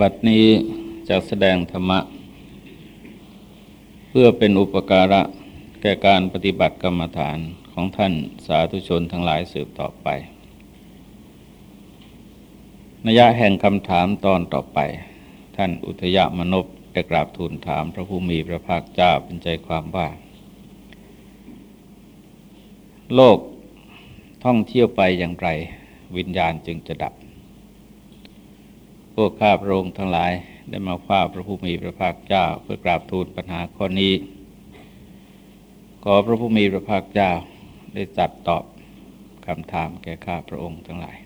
บัดนี้จะแสดงธรรมะ เพื่อเป็นอุปการะแก่การปฏิบัติกรรมฐานของท่านสาธุชนทั้งหลายสืบต่อไปนยะแห่งคำถามตอนต่อไป ท่านอุทยมนพได้กราบทูลถามพระผู้มีพระภาคเจ้าเป็นใจความว่า โลกท่องเที่ยวไปอย่างไร วิญญาณจึงจะดับ พวกข้าพระองค์ทั้งหลาย ได้มาฝ้าพระผู้มีพระภาคเจ้าเพื่อกราบทูลปัญหาข้อนี้ ขอพระผู้มีพระภาคเจ้าได้จัดตอบคำถามแก่ข้าพระองค์ทั้งหลาย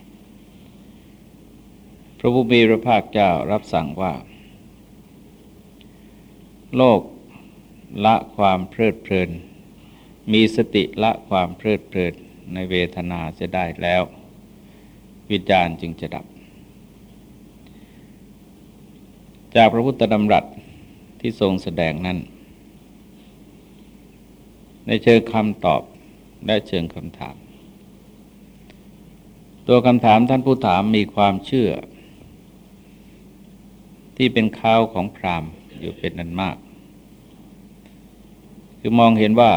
พระผู้มีพระภาคเจ้ารับสั่งว่า โลกละความเพลิดเพลิน มีสติละความเพลิดเพลินในเวทนาจะได้แล้ว วิญญาณจึงจะดับ จากพระพุทธดำรัสที่ทรงแสดงนั้น ในเชิงคำตอบและเชิงคำถาม ตัวคำถามท่านผู้ถามมีความเชื่อ ที่เป็นข้าวของพรามอยู่เป็นนันมาก คือมองเห็นว่า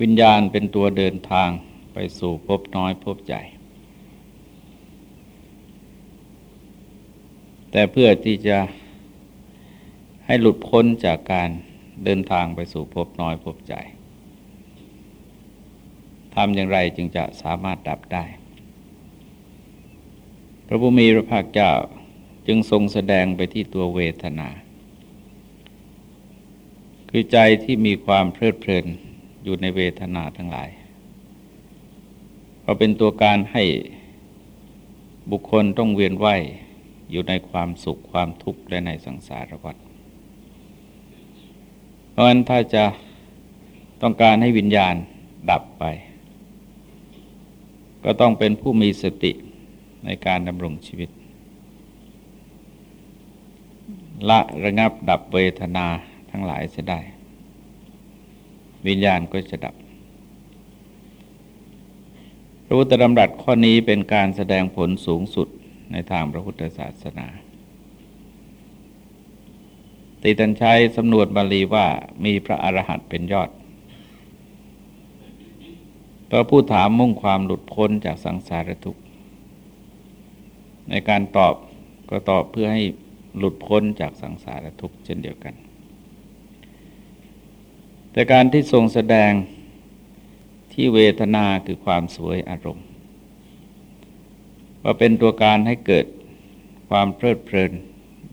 วิญญาณเป็นตัวเดินทางไปสู่พบน้อยพบใหญ่ แต่เพื่อที่จะให้หลุดพ้นจากการเดินทางไปสู่พบน้อยพบใหญ่ทำอย่างไรจึงจะสามารถดับได้ พระบุมีพระภาคเจ้าจึงทรงแสดงไปที่ตัวเวทนา คือใจที่มีความเพลิดเพลินอยู่ในเวทนาทั้งหลายก็เป็นตัวการให้บุคคลต้องเวียนว่าย อยู่ในความสุขความทุกข์และในสังสารวัฏเพราะฉะนั้นถ้าจะต้องการให้วิญญาณดับไป ก็ต้องเป็นผู้มีสติในการดำรงชีวิต ละระงับดับเวทนาทั้งหลายเสียได้ วิญญาณก็จะดับพระพุทธดำรัสข้อนี้เป็นการแสดงผลสูงสุด ในทางพระพุทธศาสนาติตันใช้สำนวนบาลีว่ามีพระอรหันต์เป็นยอดพระผู้ถามมุ่งความหลุดพ้นจากสังสารทุกข์ ในการตอบก็ตอบเพื่อให้หลุดพ้นจากสังสารทุกข์เช่นเดียวกัน แต่การที่ทรงแสดงที่เวทนาคือความสวยอารมณ์ ว่าเป็นตัวการให้เกิดความเพลิดเพลิน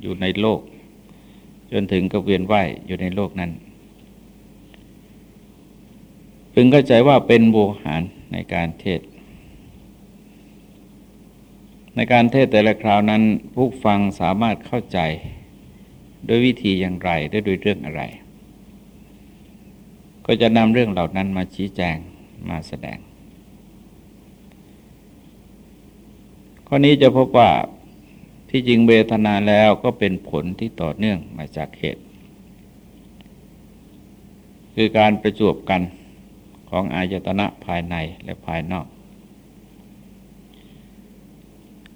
อยู่ในโลก จนถึงกระเวียนไหวอยู่ในโลกนั้น พึงเข้าใจว่าเป็นโวหารในการเทศ ในการเทศแต่ละคราวนั้นผู้ฟังสามารถเข้าใจด้วยวิธีอย่างไรด้วยด้วยเรื่องอะไร ก็จะนำเรื่องเหล่านั้นมาชี้แจงมาแสดง ข้อนี้จะพบว่าที่จริงเวทนาแล้วก็เป็นผลที่ต่อเนื่องมาจากเหตุ คือการประจวบกันของอายตนะภายในและภายนอก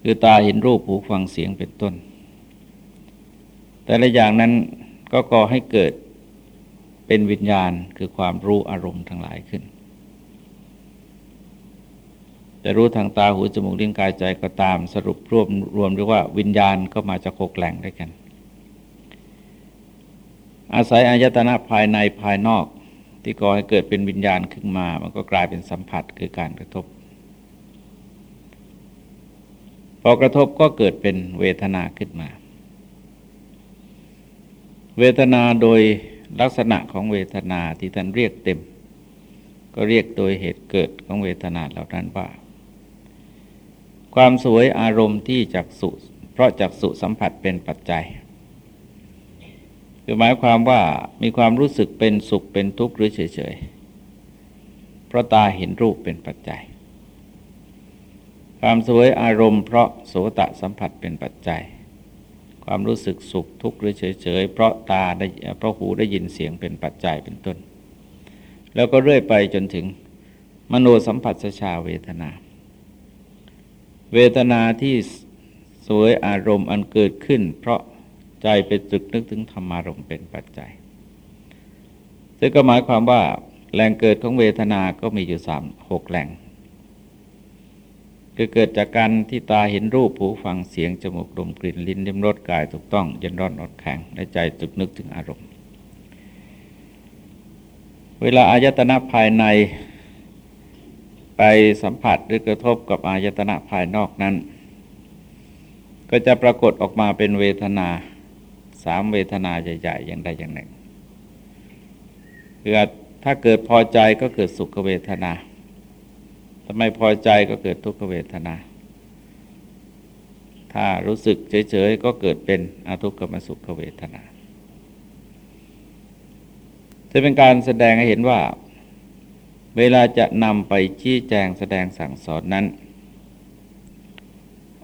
คือตาเห็นรูปหูฟังเสียงเป็นต้น แต่ละอย่างนั้นก็ก่อให้เกิดเป็นวิญญาณคือความรู้อารมณ์ทั้งหลายขึ้น จะรู้ทางตาหูจมูกลิ้นกายใจก็ตามสรุปรวมรวมเรียกว่าวิญญาณก็มาจากหกแหล่งด้วยกัน อาศัยอายตนะภายในภายนอก ที่ก่อให้เกิดเป็นวิญญาณขึ้นมา มันก็กลายเป็นสัมผัสคือการกระทบ พอกระทบก็เกิดเป็นเวทนาขึ้นมา เวทนาโดยลักษณะของเวทนาที่ท่านเรียกเต็ม ก็เรียกโดยเหตุเกิดของเวทนาเหล่านั้นว่า ความสวยอารมณ์ที่จักสุเพราะจักสุสัมผัสเป็นปัจจัย คือหมายความว่ามีความรู้สึกเป็นสุขเป็นทุกข์หรือเฉยๆ เพราะตาเห็นรูปเป็นปัจจัย ความสวยอารมณ์เพราะโสตะสัมผัสเป็นปัจจัย ความรู้สึกสุขทุกข์หรือเฉยๆ เพราะตาได้เพราะหูได้ยินเสียงเป็นปัจจัยเป็นต้น แล้วก็เรื่อยไปจนถึงมโนสัมผัสชาเวทนา เวทนาที่สวยอารมณ์อันเกิดขึ้น เพราะใจเป็นตึกนึกถึงธรรมารมณ์เป็นปัจจัย ซึ่งก็หมายความว่าแหล่งเกิดของเวทนาก็มีอยู่สามหกแหล่งคือเกิดจากการที่ตาเห็นรูปหูฟังเสียงจมูกดมกลิ่นลิ้นลิ้มรสกายถูกต้องเย็นร้อนอดแข็งและใจตึกนึกถึงอารมณ์ เวลาอายตนะภายใน ไปสัมผัสหรือกระทบกับอายตนะภายนอกนั้น ก็จะปรากฏออกมาเป็นเวทนาสามเวทนาใหญ่ๆอย่างใดอย่างหนึ่งคือถ้าเกิดพอใจก็เกิดสุขเวทนาถ้าไม่พอใจก็เกิดทุกขเวทนา ถ้ารู้สึกเฉยๆก็เกิดเป็นอทุกขมสุขเวทนาจะเป็นการแสดงให้เห็นว่า เวลาจะนำไปชี้แจงแสดงสั่งสอนนั้น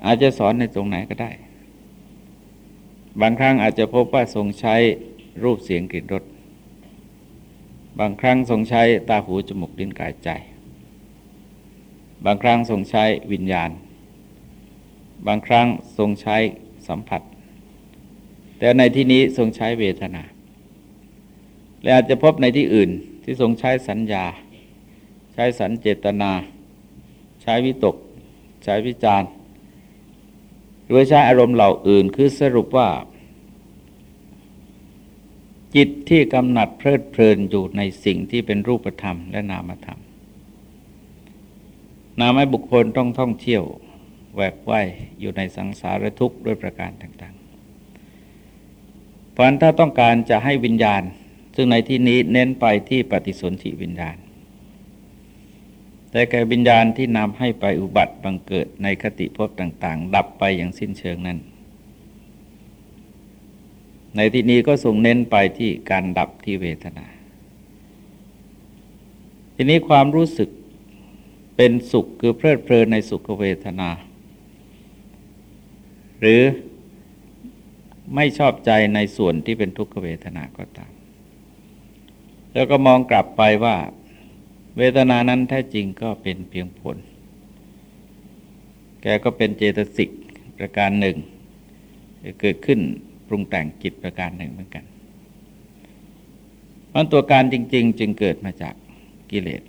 อาจจะสอนในตรงไหนก็ได้ บางครั้งอาจจะพบว่าทรงใช้รูปเสียงกลิ่นรสบางครั้งทรงใช้ตาหูจมูกลิ้นกายใจ บางครั้งทรงใช้วิญญาณ บางครั้งทรงใช้สัมผัส แต่ในที่นี้ทรงใช้เวทนา และอาจจะพบในที่อื่นที่ทรงใช้สัญญา ช้สัญเจตนา ใช้วิตก ใช้วิจารหรือใช้อารมณ์เหล่าอื่นคือสรุปว่า จิตที่กำหนัดเพลิดเพลินอยู่ในสิ่งที่เป็นรูปธรรมและนามธรรม นามให้บุคคลต้องท่องเที่ยวแหวกว่ายอยู่ในสังสารทุกข์ด้วยประการต่างๆ เพราะนั้นถ้าต้องการจะให้วิญญาณ ซึ่งในที่นี้เน้นไปที่ปฏิสนธิวิญญาณ แต่แก่วิญญาณที่นำให้ไปอุบัติบังเกิดในคติภพต่าง ๆ ดับไปอย่างสิ้นเชิงนั้น ในที่นี้ก็ส่งเน้นไปที่การดับที่เวทนา ทีนี้ความรู้สึกเป็นสุขคือเพลิดเพลินในสุขเวทนา หรือไม่ชอบใจในส่วนที่เป็นทุกขเวทนาก็ตาม แล้วก็มองกลับไปว่า เวทนานั้นแท้จริงก็เป็นเพียงผล แกก็เป็นเจตสิกประการหนึ่ง เกิดขึ้นปรุงแต่งจิตประการหนึ่งเหมือนกันเพราะตัวการจริง ๆ จึงเกิดมาจากกิเลส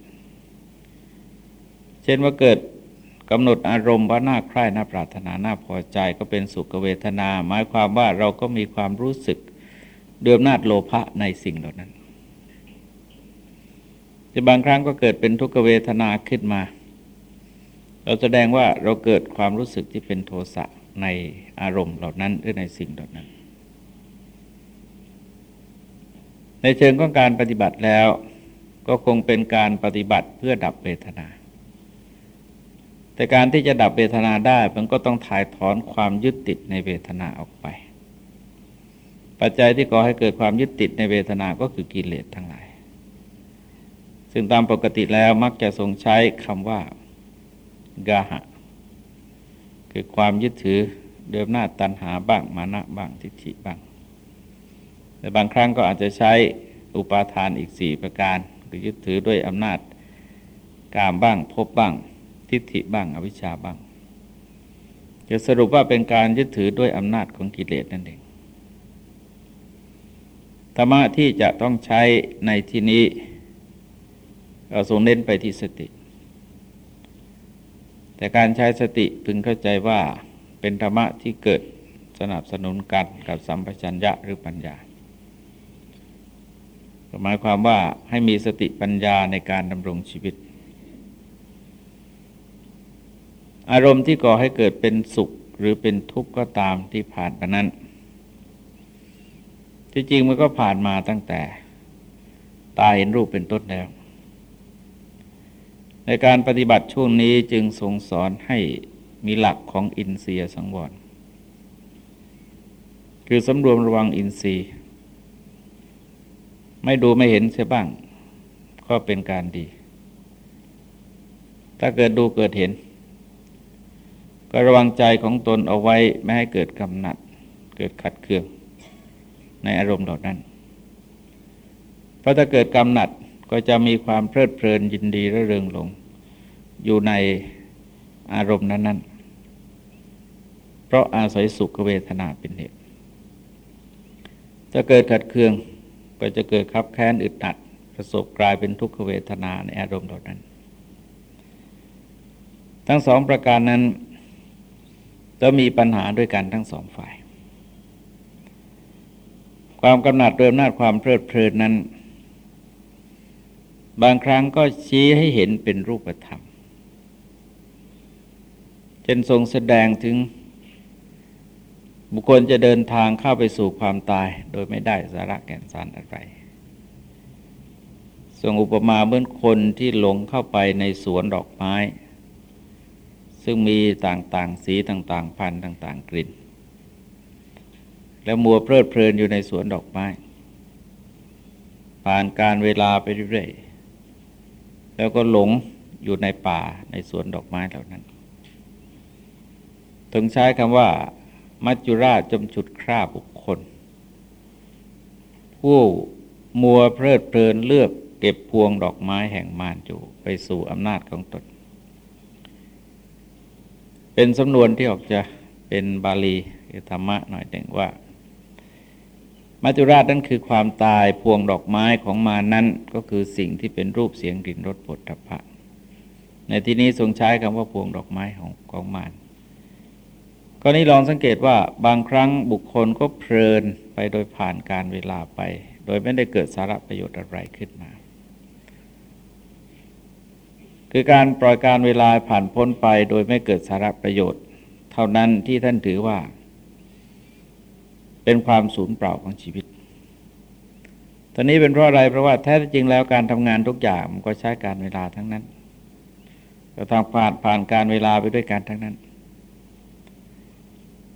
เช่นว่าเกิดกำหนดอารมณ์ว่าน่าใคร่น่าปรารถนาน่าพอใจก็เป็นสุขเวทนา หมายความว่าเราก็มีความรู้สึกเดือมนาดโลภะในสิ่งเหล่านั้น จะบางครั้งก็เกิดเป็นทุกขเวทนาขึ้นมา เราแสดงว่าเราเกิดความรู้สึกที่เป็นโทสะในอารมณ์เหล่านั้นหรือในสิ่งเหล่านั้น ในเชิงของการปฏิบัติแล้ว ก็คงเป็นการปฏิบัติเพื่อดับเวทนา แต่การที่จะดับเวทนาได้มันก็ต้องถ่ายถอนความยึดติดในเวทนาออกไป ปัจจัยที่ก่อให้เกิดความยึดติดในเวทนาก็คือกิเลสทั้งหลาย ซึ่งตามปกติแล้วมักจะทรงใช้คำว่ากาหะ คือความยึดถือเดิมหน้าตันหาบ้างมานะบ้างทิฏฐิบ้าง แต่บางครั้งก็อาจจะใช้อุปาทานอีกสี่ประการ คือยึดถือด้วยอำนาจกามบ้างพบบ้าง ทิฏฐิบ้าง อวิชชาบ้าง จะสรุปว่าเป็นการยึดถือด้วยอำนาจของกิเลสนั่นเองธรรมะที่จะต้องใช้ในที่นี้ เราทรงเน้นไปที่สติ แต่การใช้สติพึงเข้าใจว่าเป็นธรรมะที่เกิดสนับสนุนกันกับสัมปชัญญะหรือปัญญาหมายความว่าให้มีสติปัญญาในการดำรงชีวิต อารมณ์ที่ก่อให้เกิดเป็นสุขหรือเป็นทุกข์ก็ตามที่ผ่านมานั้น ที่จริงมันก็ผ่านมาตั้งแต่ ตาเห็นรูปเป็นต้นแล้ว ในการปฏิบัติช่วงนี้จึงทรงสอนให้มีหลักของอินเสียสังวร คือสำรวมระวังอินทรีย์ ไม่ดูไม่เห็นเสียบ้าง ก็เป็นการดี ถ้าเกิดดูเกิดเห็น ก็ระวังใจของตนเอาไว้ไม่ให้เกิดกำหนัด เกิดขัดเคืองในอารมณ์เหล่านั้น เพราะถ้าเกิดกำหนัด ก็จะมีความเพลิดเพลินยินดีระเริงหลง อยู่ในอารมณ์นั้นเพราะอาศัยสุขเวทนาเป็นเหตุจะเกิดขัดเคืองก็จะเกิดคับแค้นอึดอัดประสบกลายเป็นทุกขเวทนาในอารมณ์เหล่านั้น ทั้งสองประการนั้น จะมีปัญหาด้วยกันทั้งสองฝ่าย ความกำหนัดเริ่มนาจความเพลิดเพลินนั้น บางครั้งก็ชี้ให้เห็นเป็นรูปธรรมเช่นทรงแสดงถึง บุคคลจะเดินทางเข้าไปสู่ความตาย โดยไม่ได้สาระแก่นสารอะไรทรงอุปมาเหมือนคนที่หลงเข้าไปในสวนดอกไม้ ซึ่งมีต่างๆ สีต่างๆ พันธุ์ต่าง ๆ กลิ่น แล้วมัวเพลิดเพลินอยู่ในสวนดอกไม้ ผ่านการเวลาไปเรื่อยๆ แล้วก็หลงอยู่ในป่าในสวนดอกไม้เหล่านั้น ถึงใช้คำว่า มัจจุราชจมฉุดคราบุคคล ผู้มัวเพลิดเพลินเลือกเก็บพวงดอกไม้แห่งมารอยู่ไปสู่อำนาจของตน เป็นสำนวนที่ออกจะเป็นบาลีธรรมะหน่อยหนึ่งว่า มัจจุราชนั่นคือความตายพวงดอกไม้ของมานั้นก็คือสิ่งที่เป็นรูปเสียงกลิ่นรสผลทพะ ในที่นี้ทรงใช้คำว่าพวงดอกไม้ของของมารกรณีลองสังเกตว่าบางครั้งบุคคลก็เพลินไปโดยผ่านการเวลาไป โดยไม่ได้เกิดสาระประโยชน์อะไรขึ้นมา คือการปล่อยการเวลาผ่านพ้นไปโดยไม่เกิดสาระประโยชน์ เท่านั้นที่ท่านถือว่า เป็นความสูญเปล่าของชีวิตตอนนี้เป็นเพราะอะไรเพราะว่าแท้จริงแล้วการทำงานทุกอย่างมันก็ใช้การเวลาทั้งนั้นเราทำผ่านผ่านการเวลาไปด้วยกันทั้งนั้น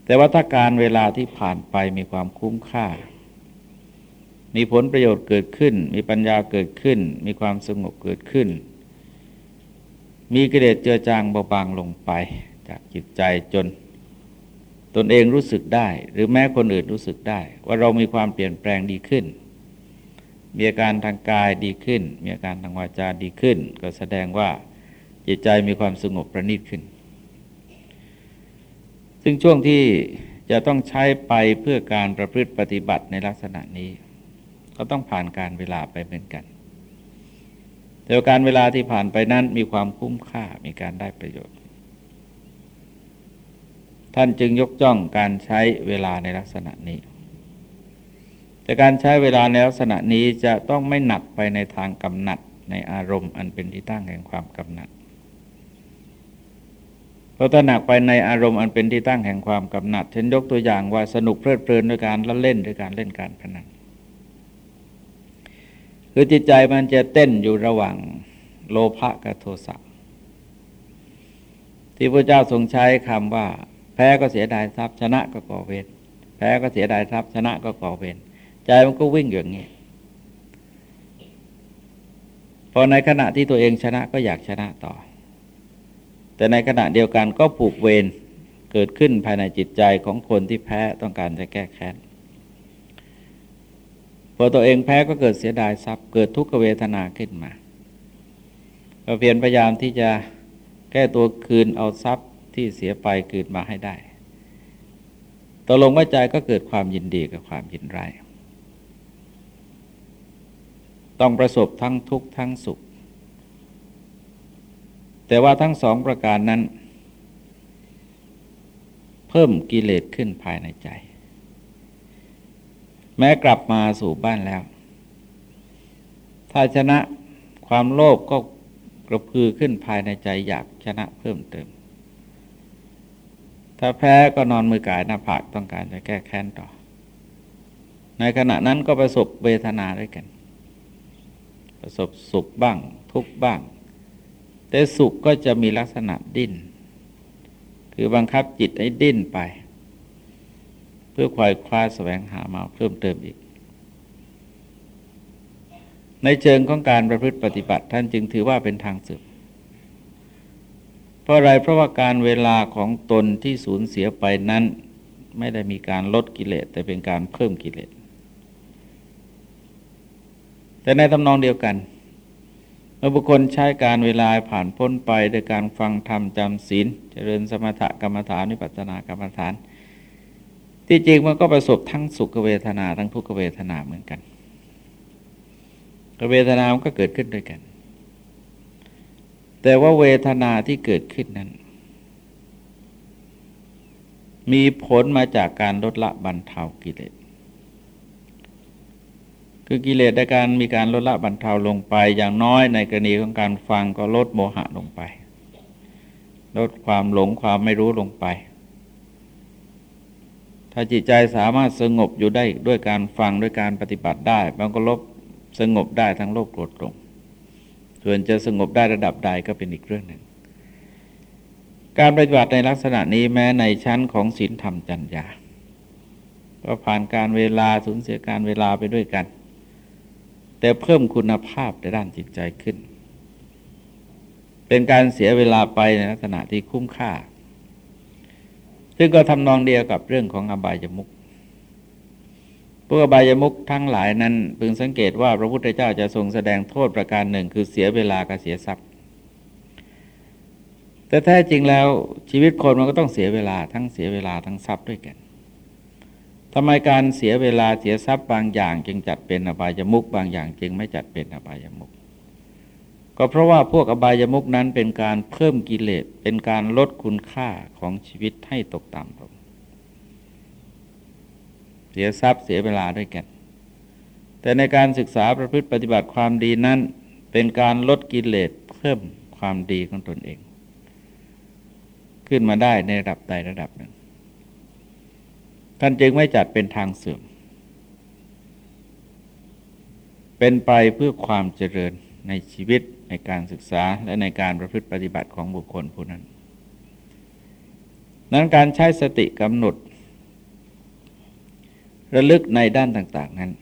แต่ว่าถ้าการเวลาที่ผ่านไปมีความคุ้มค่า มีผลประโยชน์เกิดขึ้น มีปัญญาเกิดขึ้น มีความสงบเกิดขึ้น มีกิเลสเจือจางเบาบางลงไปจากจิตใจจน ตนเองรู้สึกได้ หรือแม้คนอื่นรู้สึกได้ ว่าเรามีความเปลี่ยนแปลงดีขึ้น มีอาการทางกายดีขึ้น มีอาการทางวาจาดีขึ้น ก็แสดงว่าจิตใจมีความสงบประณีตขึ้น ซึ่งช่วงที่จะต้องใช้ไปเพื่อการประพฤติปฏิบัติในลักษณะนี้ ก็ต้องผ่านการเวลาไปเหมือนกัน แต่การเวลาที่ผ่านไปนั้นมีความคุ้มค่ามีการได้ประโยชน์ ท่านจึงยกจ้องการใช้เวลาในลักษณะนี้ แต่การใช้เวลาในลักษณะนี้จะต้องไม่หนักไปในทางกำหนัดในอารมณ์อันเป็นที่ตั้งแห่งความกำหนัดเพราตระหนักไปในอารมณ์อันเป็นที่ตั้งแห่งความกำหนัดเช่นยกตัวอย่างว่าสนุกเพลิดเพลินด้วยการเล่นด้วยการเล่นการพนันคือจิตใจมันจะเต้นอยู่ระหว่างโลภะกับโทสะที่พระเจ้าทรงใช้คำว่า แพ้ก็เสียดายทรัพย์ชนะก็ก่อเวรแพ้ก็เสียดายทรัพย์ชนะก็ก่อเวรใจมันก็วิ่งอย่างนี้พอในขณะที่ตัวเองชนะก็อยากชนะต่อ แต่ในขณะเดียวกันก็ผูกเวรเกิดขึ้นภายในจิตใจของคนที่แพ้ต้องการจะแก้แค้นพอตัวเองแพ้ก็เกิดเสียดายทรัพย์เกิดทุกขเวทนาขึ้นมา ก็เพียรพยายามที่จะแก้ตัวคืนเอาทรัพย์ ที่เสียไปคืนมาให้ได้ตกลงว่าใจก็เกิดความยินดีกับความยินร้าย ต้องประสบทั้งทุกข์ทั้งสุข แต่ว่าทั้งสองประการนั้น เพิ่มกิเลสขึ้นภายในใจ แม้กลับมาสู่บ้านแล้ว ถ้าชนะความโลภกก็กระพือขึ้นภายในใจอยากชนะเพิ่มเติม ถ้าแพ้ก็นอนมือกายหน้าผากต้องการจะแก้แค้นต่อ ในขณะนั้นก็ประสบเวทนาด้วยกัน ประสบสุขบ้าง ทุกบ้าง แต่สุขก็จะมีลักษณะดิ้น คือบังคับจิตให้ดิ้นไป เพื่อควายคว้าสแสวงหามาเพิ่มเติมอีก ในเชิงของการประพฤติปฏิบัติท่านจึงถือว่าเป็นทางสืบ เพราะอะไรเพราะว่าการเวลาของตนที่สูญเสียไปนั้น ไม่ได้มีการลดกิเลสแต่เป็นการเพิ่มกิเลส แต่ในตำนองเดียวกันเมื่อบุคคลใช้การเวลาผ่านพ้นไปโดยการฟังธรรมจำศีลเจริญสมถกรรมฐานวิปัสสนากรรมฐาน ที่จริงมันก็ประสบทั้งสุขเวทนาทั้งทุกขเวทนาเหมือนกันเวทนามันก็เกิดขึ้นด้วยกัน แต่ว่าเวทนาที่เกิดขึ้นนั้น มีผลมาจากการลดละบรรเทากิเลส คือกิเลสในการมีการลดละบรรเทาลงไป อย่างน้อยในกรณีของการฟังก็ลดโมหะลงไป ลดความหลงความไม่รู้ลงไป ถ้าจิตใจสามารถสงบอยู่ได้ด้วยการฟังด้วยการปฏิบัติได้ มันก็ลบสงบได้ทั้งโลกโกรธตรง ส่วนจะสงบได้ระดับใดก็เป็นอีกเรื่องหนึ่ง การปฏิบัติในลักษณะนี้แม้ในชั้นของศีลธรรมจัญญาก็ผ่านการเวลาสูญเสียการเวลาไปด้วยกัน แต่เพิ่มคุณภาพในด้านจิตใจขึ้น เป็นการเสียเวลาไปในลักษณะที่คุ้มค่า ซึ่งก็ทำนองเดียวกับเรื่องของอบายมุก พวกอบายมุกทั้งหลายนั้น พึงสังเกตว่าพระพุทธเจ้าจะทรงแสดงโทษประการหนึ่ง คือเสียเวลากับเสียทรัพย์ แต่แท้จริงแล้วชีวิตคนมันก็ต้องเสียเวลาทั้งเสียเวลาทั้งทรัพย์ด้วยกันทำไมการเสียเวลาเสียทรัพย์บางอย่าง จึงจัดเป็นอบายมุกบางอย่าง จึงไม่จัดเป็นอบายมุกก็เพราะว่าพวกอบายมุกนั้นเป็นการเพิ่มกิเลสเป็นการลดคุณค่าของชีวิตให้ตกต่ำล เสียทรัพย์เสียเวลาด้วยกัน แต่ในการศึกษาประพฤติปฏิบัติความดีนั้น เป็นการลดกิเลสเพิ่มความดีของตนเอง ขึ้นมาได้ในระดับใดระดับหนึ่งท่านจึงไม่จัดเป็นทางเสื่อม เป็นไปเพื่อความเจริญในชีวิตในการศึกษาและในการประพฤติปฏิบัติของบุคคลผู้นั้น นั้นการใช้สติกำหนด ระลึกในด้านต่าง ๆนั้น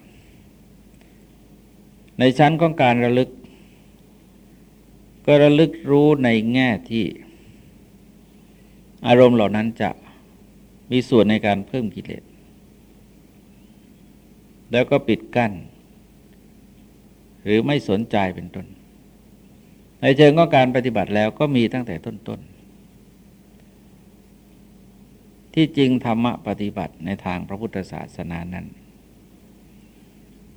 ในชั้นของการระลึก ก็ระลึกรู้ในแง่ที่ อารมณ์เหล่านั้นจะมีส่วนในการเพิ่มกิเลส แล้วก็ปิดกั้น หรือไม่สนใจเป็นต้น ในเชิงของการปฏิบัติแล้วก็มีตั้งแต่ต้นๆ ที่จริงธรรมะปฏิบัติในทางพระพุทธศาสนานั้น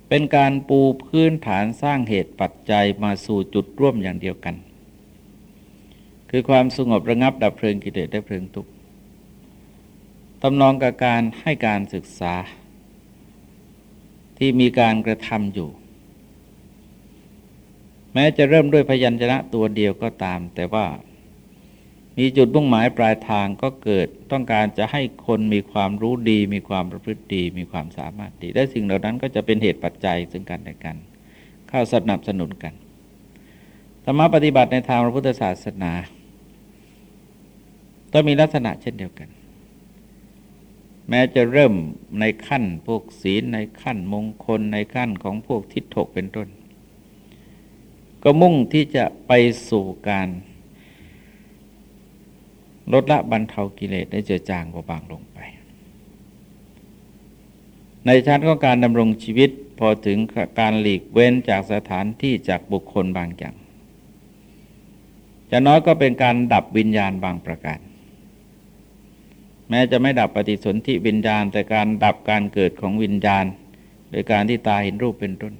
เป็นการปูพื้นฐานสร้างเหตุปัจจัยมาสู่จุดร่วมอย่างเดียวกัน คือความสงบระงับดับเพลิงกิเลสได้เพลิงทุกข์ตำนองกับการให้การศึกษา ที่มีการกระทำอยู่ แม้จะเริ่มด้วยพยัญชนะตัวเดียวก็ตาม แต่ว่า มีจุดมุ่งหมายปลายทางก็เกิดต้องการจะให้คนมีความรู้ดี มีความประพฤติดี มีความสามารถดี และสิ่งเหล่านั้นก็จะเป็นเหตุปัจจัยซึ่งกันและกัน เข้าสนับสนุนกันธรรมปฏิบัติในทางพระพุทธศาสนาต้องมีลักษณะเช่นเดียวกัน แม้จะเริ่มในขั้นพวกศีลในขั้นมงคลในขั้นของพวกทิฏฐกเป็นต้น ก็มุ่งที่จะไปสู่การ ลดละบรรเทากิเลสได้เจือจางเบาบางลงไป ในชั้นของการดำรงชีวิตพอถึงการหลีกเว้นจากสถานที่จากบุคคลบางอย่างจะน้อยก็เป็นการดับวิญญาณบางประการ แม้จะไม่ดับปฏิสนธิวิญญาณ แต่การดับการเกิดของวิญญาณ โดยการที่ตาเห็นรูปเป็นต้น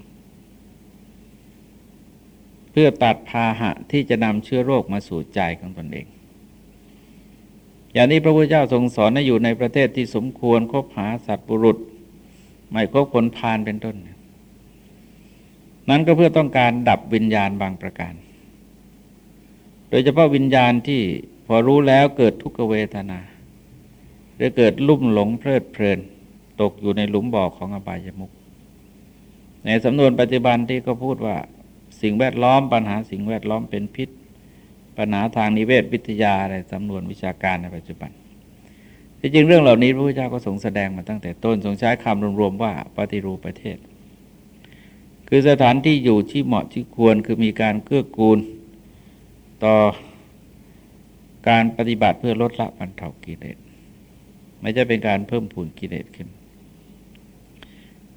เพื่อตัดพาหะที่จะนำเชื้อโรคมาสู่ใจของตนเอง อย่างนี้พระพุทธเจ้าทรงสอนให้อยู่ในประเทศที่สมควรคบหาสัตว์บุรุษ ไม่คบคนพานเป็นต้น นั้นก็เพื่อต้องการดับวิญญาณบางประการ โดยเฉพาะวิญญาณที่พอรู้แล้วเกิดทุกขเวทนาหรือเกิดลุ่มหลงเพลิดเพลิน ตกอยู่ในหลุมบ่อของอบายมุกในสำนวนปัจจุบันที่ก็พูดว่าสิ่งแวดล้อมปัญหาสิ่งแวดล้อมเป็นพิษ ปัญหาทางนิเวศวิทยาอะไรสำนวนวิชาการในปัจจุบันที่จริงเรื่องเหล่านี้พระพุทธเจ้าก็ทรงแสดงมาตั้งแต่ต้นทรงใช้คำรวมๆว่าปฏิรูปประเทศ คือสถานที่อยู่ที่เหมาะที่ควรคือมีการเกื้อกูล ต่อการปฏิบัติเพื่อลดละบรรเทากิเลสไม่ใช่เป็นการเพิ่มพูนกิเลสขึ้น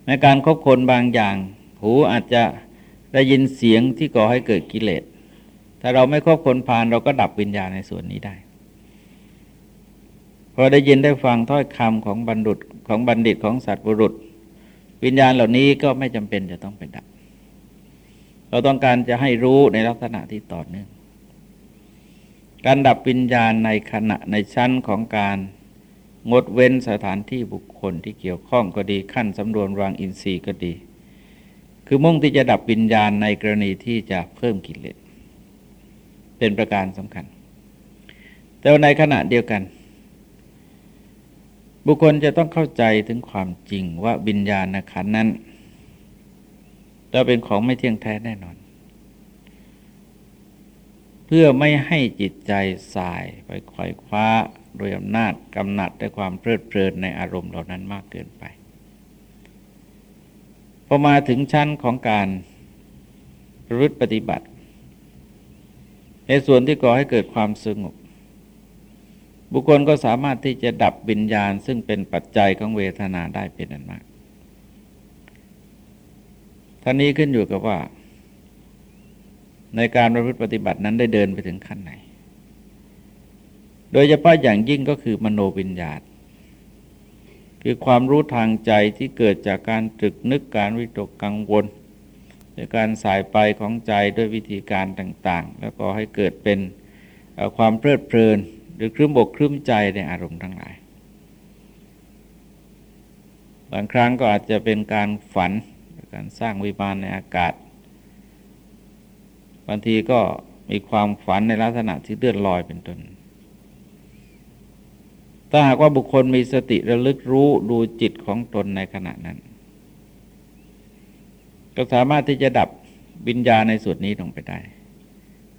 ในการคบคนบางอย่าง หูอาจจะได้ยินเสียงที่ก่อให้เกิดกิเลส ถ้าเราไม่ครบคนพานเราก็ดับวิญญาณในส่วนนี้ได้ พอได้ยินได้ฟังถ้อยคำของบรรดุของบัณฑิตของสัตว์บุรุษ วิญญาณเหล่านี้ก็ไม่จำเป็นจะต้องไปดับ เราต้องการจะให้รู้ในลักษณะที่ต่อเนื่องการดับวิญญาณในขณะในชั้นของการงดเว้นสถานที่บุคคลที่เกี่ยวข้องก็ดีขั้นสำรวมวางอินทรีย์ก็ดี คือมุ่งที่จะดับวิญญาณในกรณีที่จะเพิ่มกิเลส เป็นประการสำคัญ แต่ในขณะเดียวกัน บุคคลจะต้องเข้าใจถึงความจริงว่าวิญญาณขันนั้นจะเป็นของไม่เที่ยงแท้แน่นอน เพื่อไม่ให้จิตใจสายไปควยคว้าโดยอำนาจกำหนัดด้วยความเพลิดเพลินในอารมณ์เหล่านั้นมากเกินไปพอมาถึงชั้นของการประพฤติปฏิบัติ ในส่วนที่ก่อให้เกิดความสงบ บุคคลก็สามารถที่จะดับวิญญาณ ซึ่งเป็นปัจจัยของเวทนาได้เป็นอันมากท่านี้ขึ้นอยู่กับว่า ในการประพฤติปฏิบัตินั้นได้เดินไปถึงขั้นไหน โดยเฉพาะอย่างยิ่งก็คือมโนวิญญาณคือความรู้ทางใจที่เกิดจากการตรึกนึกการวิตกกังวล ในการสายไปของใจด้วยวิธีการต่าง ๆ แล้วก็ให้เกิดเป็นความเพลิดเพลิน หรือคลื่นบกคลื่นใจในอารมณ์ทั้งหลาย บางครั้งก็อาจจะเป็นการฝันการสร้างวิมานในอากาศบางทีก็มีความฝันในลักษณะที่เลื่อนลอยเป็นต้นถ้าหากว่าบุคคลมีสติระลึกรู้ดูจิตของตนในขณะนั้น ก็สามารถที่จะดับวิญญาณในส่วนนี้ลงไปได้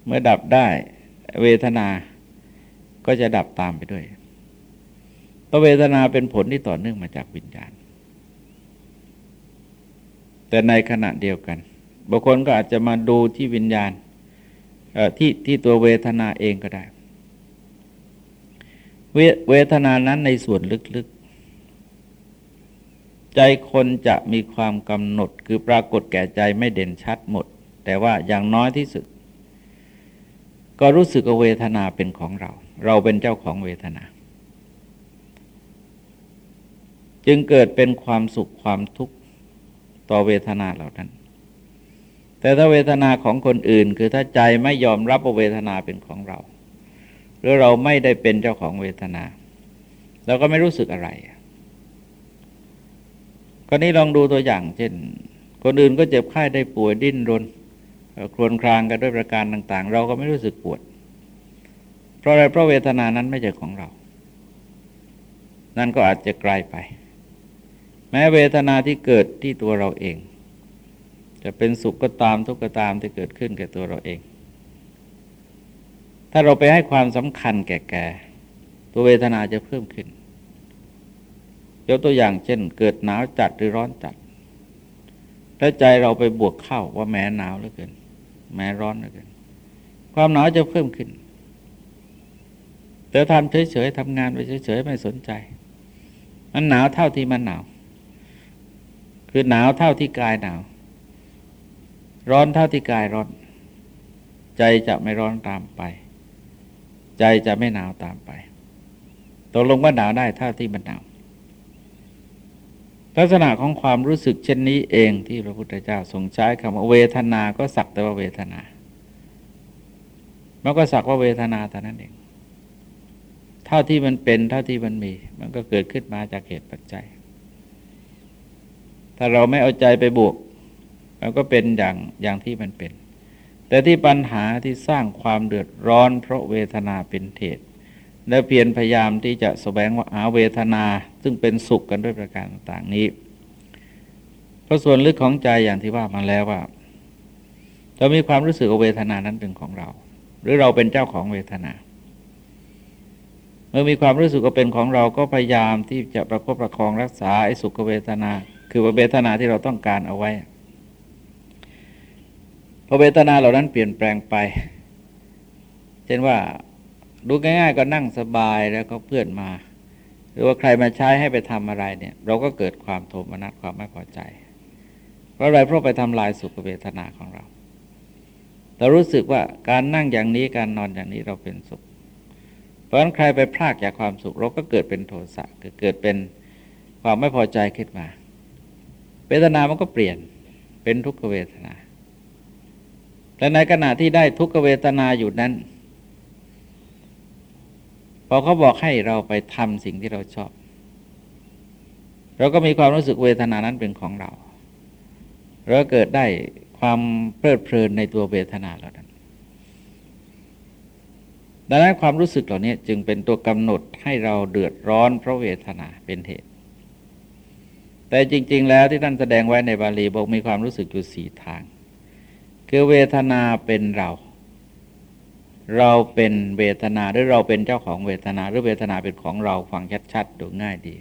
เมื่อดับได้เวทนาก็จะดับตามไปด้วยเพราะเวทนาเป็นผลที่ต่อเนื่องมาจากวิญญาณ แต่ในขณะเดียวกันบุคคลก็อาจจะมาดูที่วิญญาณที่ที่ตัวเวทนาเองก็ได้ เวทนานั้นในส่วนลึก ใจคนจะมีความกำหนดคือปรากฏแก่ใจไม่เด่นชัดหมด แต่ว่าอย่างน้อยที่สุด ก็รู้สึกวเวทนาเป็นของเรา เราเป็นเจ้าของเวทนา จึงเกิดเป็นความสุขความทุกข์ต่อเวทนาเหล่านั้น แต่ถ้าเวทนาของคนอื่น คือถ้าใจไม่ยอมรับเวทนาเป็นของเรา หรือเราไม่ได้เป็นเจ้าของเวทนา เราก็ไม่รู้สึกอะไร กรณีลองดูตัวอย่าง เช่น คนอื่นก็เจ็บไข้ได้ป่วยดิ้นรนครวญครางกันด้วยประการต่าง ๆ เราก็ไม่รู้สึกปวด เพราะอะไรเพราะเวทนานั้นไม่ใช่ของเรา นั่นก็อาจจะไกลไป แม้เวทนาที่เกิดที่ตัวเราเอง จะเป็นสุขก็ตามทุกข์ก็ตามที่เกิดขึ้นแก่ตัวเราเอง ถ้าเราไปให้ความสำคัญแก่แก่ตัวเวทนาจะเพิ่มขึ้น ยกตัวอย่างเช่น เกิดหนาวจัดหรือร้อนจัดแล้วใจเราไปบวกเข้าว่าแม้หนาวเหลือเกิน แม้ร้อนเหลือเกิน ความหนาวจะเพิ่มขึ้น แต่ทำเฉยๆทำงานไปเฉยๆไม่สนใจ มันหนาวเท่าที่มันหนาว คือหนาวเท่าที่กายหนาว ร้อนเท่าที่กายร้อน ใจจะไม่ร้อนตามไป ใจจะไม่หนาวตามไปตกลงว่าหนาวได้เท่าที่มันหนาว ลักษณะของความรู้สึกเช่นนี้เองที่พระพุทธเจ้าทรงใช้คำว่าเวทนาก็สักแต่ว่าเวทนา มันก็สักว่าเวทนาเท่านั้นเอง เท่าที่มันเป็นเท่าที่มันมี มันก็เกิดขึ้นมาจากเหตุปัจจัย ถ้าเราไม่เอาใจไปบวก มันก็เป็นอย่างอย่างที่มันเป็น แต่ที่ปัญหาที่สร้างความเดือดร้อน เพราะเวทนาเป็นเหตุ และเพียรพยายามที่จะแสวงว่าหาเวทนา ซึ่งเป็นสุขกันด้วยประการต่างๆนี้เพราะส่วนลึกของใจอย่างที่ว่ามาแล้วว่า เรามีความรู้สึกว่าเวทนานั้นเป็นของเรา หรือเราเป็นเจ้าของเวทนา เมื่อมีความรู้สึกว่าเป็นของเราก็พยายามที่จะประคบประคองรักษาไอ้สุขเวทนา คือเวทนาที่เราต้องการเอาไว้พอเวทนาเหล่านั้นเปลี่ยนแปลงไป เช่นว่า ดูง่าย ๆ ก็นั่งสบายแล้วก็เพื่อนมา หรือว่าใครมาใช้ให้ไปทำอะไรเนี่ย เราก็เกิดความโทมนัสความไม่พอใจ เพราะอะไรเพราะไปทำลายสุขเวทนาของเรา เรารู้สึกว่าการนั่งอย่างนี้การนอนอย่างนี้เราเป็นสุข เพราะฉะนั้นใครไปพลากจากความสุขเราก็เกิดเป็นโทสะเกิดเป็นความไม่พอใจขึ้นมา เวทนามันก็เปลี่ยนเป็นทุกขเวทนาและในขณะที่ได้ทุกขเวทนาอยู่นั้น พอเขาบอกให้เราไปทำสิ่งที่เราชอบ เราก็มีความรู้สึกเวทนานั้นเป็นของเราเราเกิดได้ความเพลิดเพลินในตัวเวทนาเหล่านั้น ดังนั้นความรู้สึกเหล่านี้จึงเป็นตัวกำหนดให้เราเดือดร้อนเพราะเวทนาเป็นเหตุ แต่จริง ๆ แล้วที่ท่านแสดงไว้ในบาลีบอกมีความรู้สึกอยู่สี่ทาง คือเวทนาเป็นเรา เราเป็นเวทนาหรือเราเป็นเจ้าของเวทนา หรือเวทนาเป็นของเราฟังชัดๆดูง่ายดี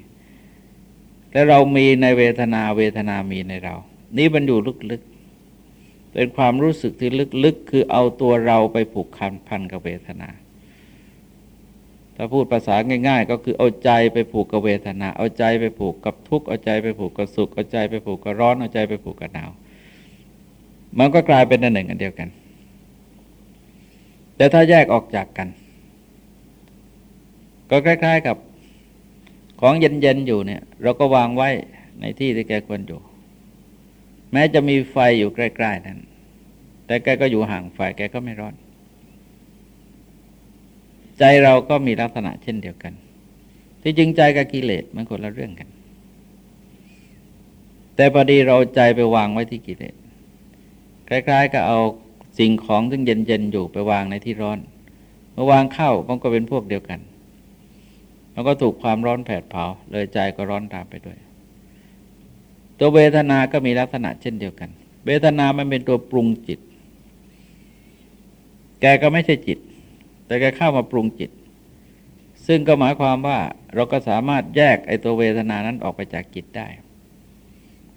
และเรามีในเวทนาเวทนามีในเรา นี่มันอยู่ลึกๆ เป็นความรู้สึกที่ลึกๆ คือเอาตัวเราไปผูกคันพันกับเวทนา ถ้าพูดภาษาง่าย ๆ ก็คือเอาใจไปผูกกับเวทนา เอาใจไปผูกกับทุกข์เอาใจไปผูกกับสุขเอาใจไปผูกกับร้อนเอาใจไปผูกกับหนาวมันก็กลายเป็นอันหนึ่งอันเดียวกัน แต่ถ้าแยกออกจากกัน ก็คล้าย ๆกับของเย็นๆอยู่เนี่ย เราก็วางไว้ในที่ที่แกควรอยู่ แม้จะมีไฟอยู่ใกล้ๆนั้น แต่แกก็อยู่ห่างฝ่ายแกก็ไม่ร้อน ใจเราก็มีลักษณะเช่นเดียวกัน ที่จริงใจกับกิเลสมันคนละเรื่องกัน แต่พอดีเราใจไปวางไว้ที่กิเลสคล้าย ๆกับเอา สิ่งของซึ่งเย็นๆอยู่ไปวางในที่ร้อนเมื่อวางเข้ามันก็เป็นพวกเดียวกันมันก็ถูกความร้อนแผดเผาเลยใจก็ร้อนตามไปด้วย ตัวเวทนา ก็มีลักษณะเช่นเดียวกัน เวทนามันเป็นตัวปรุงจิต แกก็ไม่ใช่จิต แต่แกเข้ามาปรุงจิต ซึ่งก็หมายความว่าเราก็สามารถแยกไอ้ตัวเวทนานั้นออกไปจากจิตได้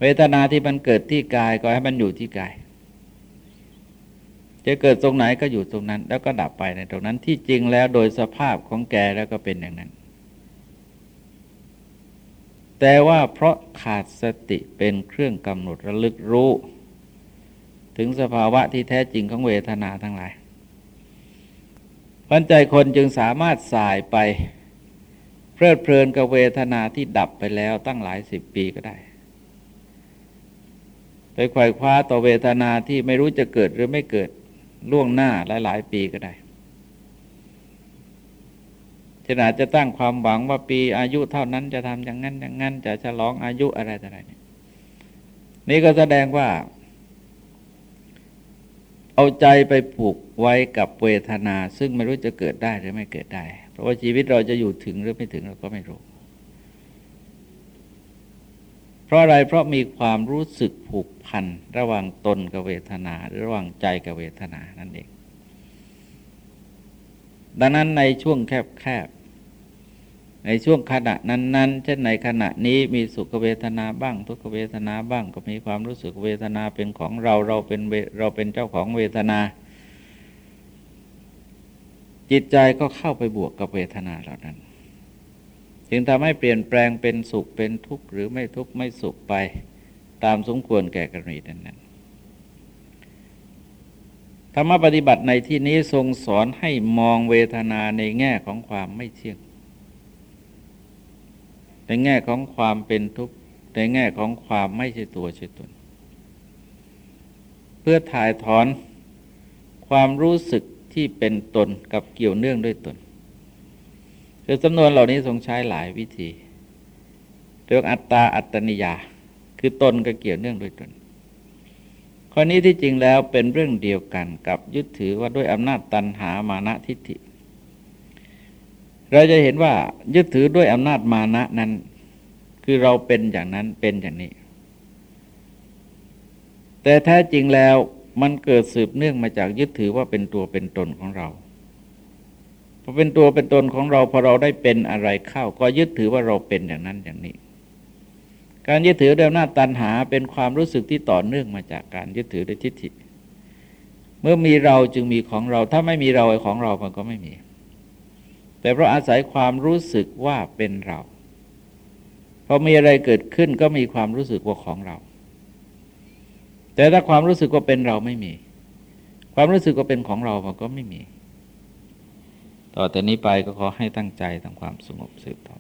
เวทนาที่มันเกิดที่กายก็ให้มันอยู่ที่กาย จะเกิดตรงไหนก็อยู่ตรงนั้น แล้วก็ดับไปในตรงนั้นที่จริงแล้วโดยสภาพของแกแล้วก็เป็นอย่างนั้น แต่ว่าเพราะขาดสติเป็นเครื่องกำหนดระลึกรู้ ถึงสภาวะที่แท้จริงของเวทนาทั้งหลายพันใจคนจึงสามารถสายไปเพลิดเพลินกับเวทนาที่ดับไปแล้วตั้งหลายสิบปีก็ได้ไปไขว่คว้าต่อเวทนาที่ไม่รู้จะเกิดหรือไม่เกิด ล่วงหน้าหลาย ๆ ปีก็ได้ขนาดจะตั้งความหวังว่าปีอายุเท่านั้นจะทำอย่างนั้นอย่างนั้น จะฉลองอายุอะไรต่ออะไรนี่ก็แสดงว่า เอาใจไปผูกไว้กับเวทนา ซึ่งไม่รู้จะเกิดได้หรือไม่เกิดได้ เพราะว่าชีวิตเราจะอยู่ถึงหรือไม่ถึงเราก็ไม่รู้ เพราะอะไรเพราะมีความรู้สึกผูกพันระหว่างตนกับเวทนา หรือระหว่างใจกับเวทนานั่นเอง ดังนั้นในช่วงแคบในช่วงขณะนั้นๆเช่นในขณะนี้มีสุขเวทนาบ้าง ทุกเวทนาบ้างก็มีความรู้สึกเวทนาเป็นของเราเราเป็นเราเป็นเจ้าของเวทนา จิตใจก็เข้าไปบวกกับเวทนาเหล่านั้น จึงทำให้เปลี่ยนแปลงเป็นสุขเป็นทุกข์หรือไม่ทุกข์ไม่สุขไป ตามสมควรแก่กรณีนั้นธรรมปฏิบัติในที่นี้ทรงสอนให้มองเวทนาในแง่ของความไม่เที่ยง ในแง่ของความเป็นทุกข์ ในแง่ของความไม่ใช่ตัวใช่ตน เพื่อถ่ายถอนความรู้สึกที่เป็นตนกับเกี่ยวเนื่องด้วยตน คือสำนวนเหล่านี้ทรงใช้หลายวิธีเรื่องอัตตาอัตตนิยา คือตนกับเกี่ยวเนื่องด้วยตนข้อนี้ที่จริงแล้วเป็นเรื่องเดียวกันกับยึดถือว่าด้วยอำนาจตันหามานะทิฏฐิ เราจะเห็นว่ายึดถือด้วยอำนาจมานะนั้น คือเราเป็นอย่างนั้นเป็นอย่างนี้ แต่แท้จริงแล้วมันเกิดสืบเนื่องมาจากยึดถือว่าเป็นตัวเป็นตนของเรา อเป็นตัวเป็นตนของเราพอเราได้เป็นอะไรเข้า ก็ยึดถือว่าเราเป็นอย่างนั้นอย่างนี้ การยึดถือด้วยอำนาจตันหาเป็นความรู้สึกที่ต่อเนื่องมาจากการยึดถือด้วยทิฏฐิ เมื่อมีเราจึงมีของเรา ถ้าไม่มีเราไอ้ของเรามันก็ไม่มี แต่เพราะอาศัยความรู้สึกว่าเป็นเราพอมีอะไรเกิดขึ้นก็มีความรู้สึกว่าของเรา แต่ถ้าความรู้สึกว่าเป็นเราไม่มี ความรู้สึกว่าเป็นของเรามันก็ไม่มี ต่อแต่นี้ไปก็ขอให้ตั้งใจทำความสงบสืบต่อ